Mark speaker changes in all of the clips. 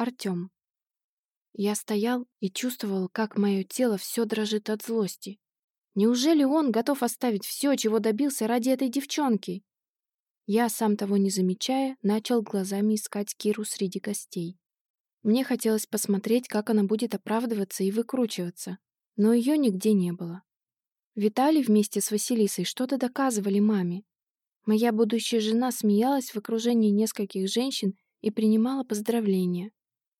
Speaker 1: Артём. Я стоял и чувствовал, как мое тело все дрожит от злости. Неужели он готов оставить все, чего добился ради этой девчонки? Я, сам того не замечая, начал глазами искать Киру среди гостей. Мне хотелось посмотреть, как она будет оправдываться и выкручиваться, но ее нигде не было. Виталий вместе с Василисой что-то доказывали маме. Моя будущая жена смеялась в окружении нескольких женщин и принимала поздравления.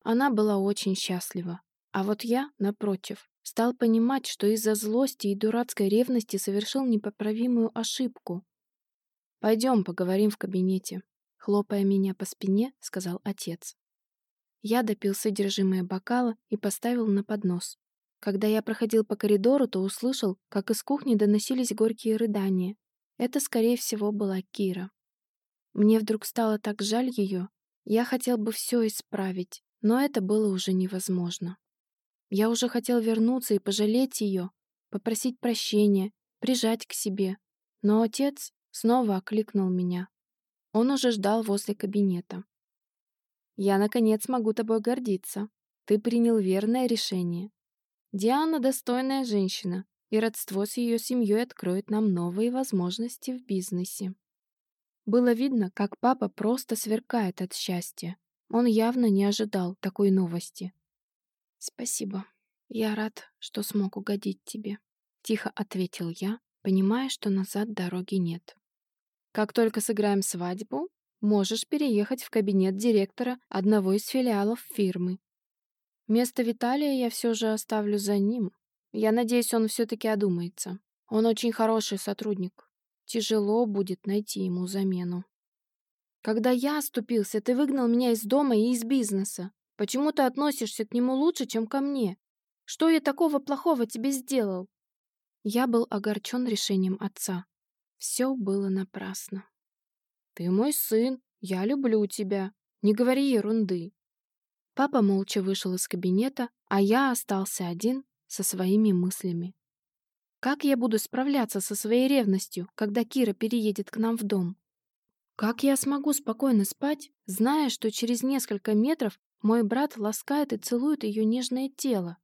Speaker 1: Она была очень счастлива. А вот я, напротив, стал понимать, что из-за злости и дурацкой ревности совершил непоправимую ошибку. «Пойдем, поговорим в кабинете», — хлопая меня по спине, сказал отец. Я допил содержимое бокала и поставил на поднос. Когда я проходил по коридору, то услышал, как из кухни доносились горькие рыдания. Это, скорее всего, была Кира. Мне вдруг стало так жаль ее. Я хотел бы все исправить, но это было уже невозможно. Я уже хотел вернуться и пожалеть ее, попросить прощения, прижать к себе. Но отец Снова окликнул меня. Он уже ждал возле кабинета. «Я, наконец, могу тобой гордиться. Ты принял верное решение. Диана достойная женщина, и родство с ее семьей откроет нам новые возможности в бизнесе». Было видно, как папа просто сверкает от счастья. Он явно не ожидал такой новости. «Спасибо. Я рад, что смог угодить тебе», — тихо ответил я, понимая, что назад дороги нет. Как только сыграем свадьбу, можешь переехать в кабинет директора одного из филиалов фирмы. Место Виталия я все же оставлю за ним. Я надеюсь, он все-таки одумается. Он очень хороший сотрудник. Тяжело будет найти ему замену. Когда я оступился, ты выгнал меня из дома и из бизнеса. Почему ты относишься к нему лучше, чем ко мне? Что я такого плохого тебе сделал? Я был огорчен решением отца. Все было напрасно. «Ты мой сын, я люблю тебя. Не говори ерунды». Папа молча вышел из кабинета, а я остался один со своими мыслями. Как я буду справляться со своей ревностью, когда Кира переедет к нам в дом? Как я смогу спокойно спать, зная, что через несколько метров мой брат ласкает и целует ее нежное тело?